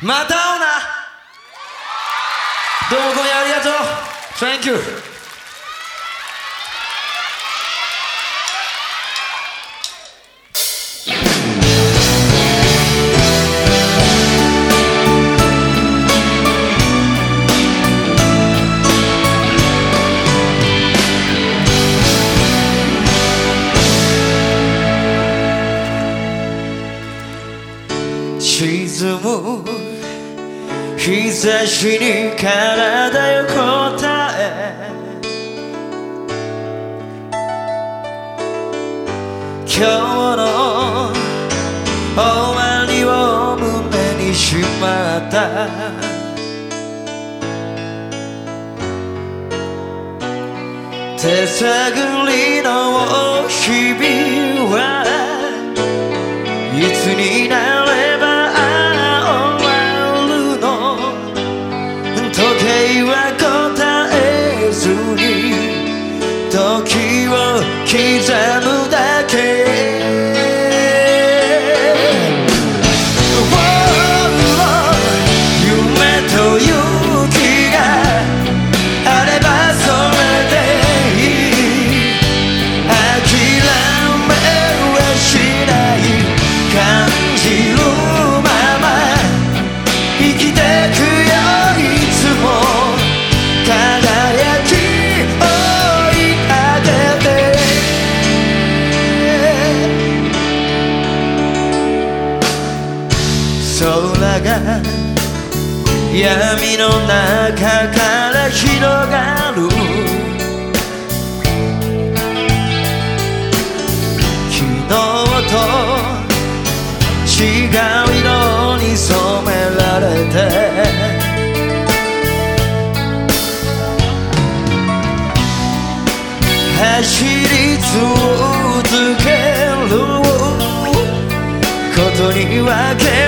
また会おうな。どうも今夜ありがとう。Thank you 日差しに体よ答え。今日の終わりを胸にしまった。手探りの日々はいつになれは答えずに時を刻むだ闇の中から広がる。昨日と違う色に染められて。走り続けることにわけ